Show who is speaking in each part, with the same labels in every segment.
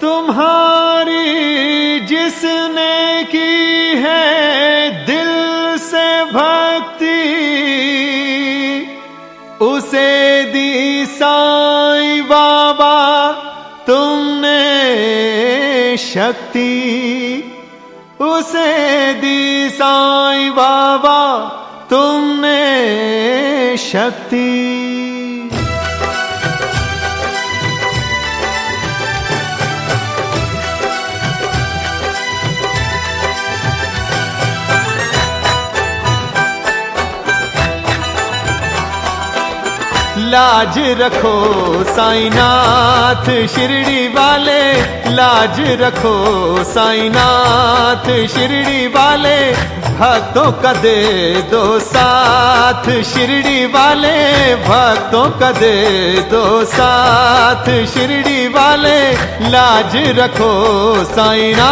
Speaker 1: तुम्हारी जिसने की है दिल से भक्ति, उसे दी साई बाबा, तुमने शक्ति, उसे दी साई बाबा, तुमने शक्ति। लाज रखो, साईनाथ। शिरडी वाले, लाज रखो, साईनाथ। शिरडी वाले, भक्तों का दे दो साथ। शिरडी वाले, भक्तों का दे दो साथ। शिरडी वाले, लाज रखो, साईनाथ।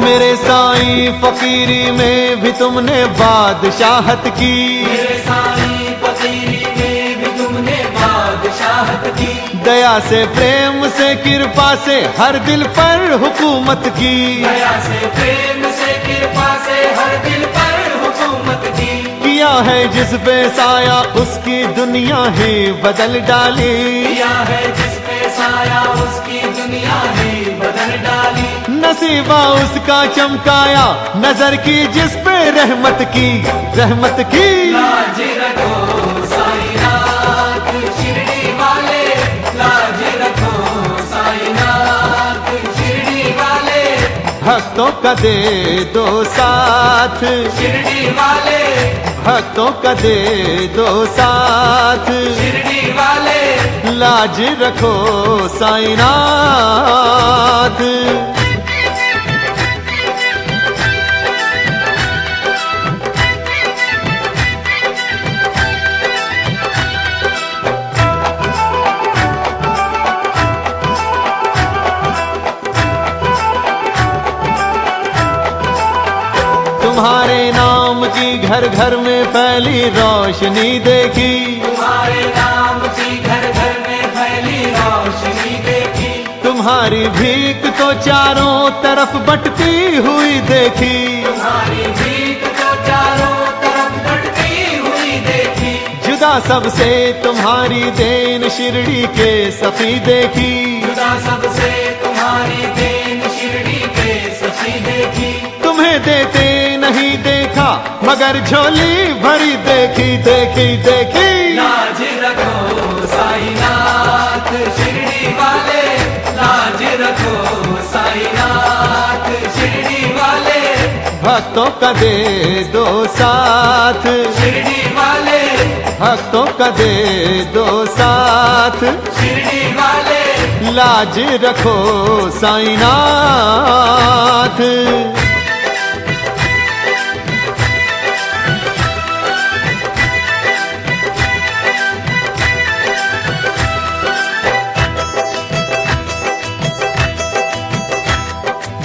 Speaker 1: मेरे साईं फकीरी में भी तुमने बादशाहत की।
Speaker 2: मेरे साईं फकीरी में भी तुमने बादशाहत की।
Speaker 1: दया से प्रेम से कृपा से हर दिल पर हुकूमत की।
Speaker 2: दया से प्रेम से कृपा से हर दिल पर हुकूमत की।
Speaker 1: किया है जिस पे साया उसकी दुनिया ही बदल डाली।
Speaker 2: किया है जिस पे साया उसकी दुनिया ही डाली।
Speaker 1: नसीबा उसका चमकाया। नज़र की जिस पे रहमत की। रहमत की।
Speaker 2: लाज रखो
Speaker 1: भक्तों का दे दो साथ।
Speaker 2: शिरडी वाले।
Speaker 1: भक्तों का दे दो साथ।
Speaker 2: शिरडी वाले।
Speaker 1: लाज रखो साईनाथ। तुम्हारे नाम की घर घर में फैली रोशनी देखी।
Speaker 2: तुम्हारे नाम की
Speaker 1: तुम्हारी भीख तो चारों तरफ़ बटती हुई देखी।
Speaker 2: तुम्हारी भीख तो चारों तरफ़ बढ़ती हुई देखी।
Speaker 1: जुदा सबसे तुम्हारी देन शिरडी के सफी देखी।
Speaker 2: जुदा सबसे तुम्हारी देन शिरडी के सची देखी।
Speaker 1: तुम्हें देते नहीं देखा मगर झोली भरी देखी देखी देखी।
Speaker 2: लाज रखो साईनाथ रखो साईनाथ शिरडी वाले।
Speaker 1: भक्तों का दे दो साथ।
Speaker 2: शिरडी वाले।
Speaker 1: भक्तों का दे दो साथ।
Speaker 2: शिरडी वाले।
Speaker 1: लाज रखो साईनाथ।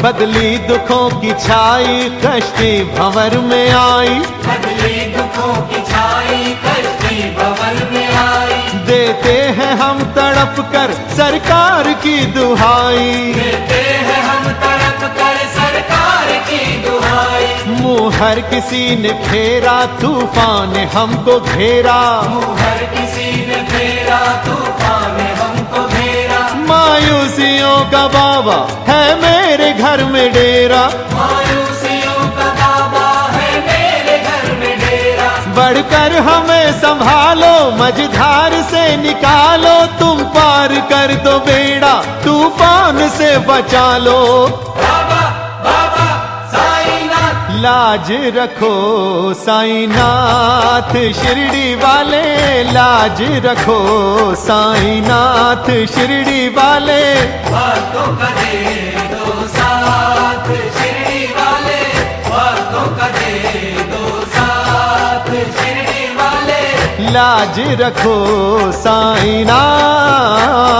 Speaker 1: बदली दुखों की छाई कश्ती भंवर में आई।
Speaker 2: बदली दुखों की छाई कश्ती भवन में आई।
Speaker 1: देते हैं हम तड़प कर सरकार की दुहाई।
Speaker 2: देते हैं हम तड़प कर सरकार की दुहाई।
Speaker 1: मुँह हर किसी ने फेरा तूफ़ान हमको घेरा।
Speaker 2: मुँह हर किसी ने फेरा तूफ़ान
Speaker 1: बढ़कर हमें संभालो मझधार से निकालो तुम पार कर दो बेड़ा तूफ़ान से बचा लो
Speaker 2: बाबा बाबा साईनाथ।
Speaker 1: लाज रखो साईनाथ शिरडी वाले लाज रखो साईनाथ शिरडी वाले।
Speaker 2: दो साथ शिरडी वाले दे
Speaker 1: लाज रखो साईं नाथ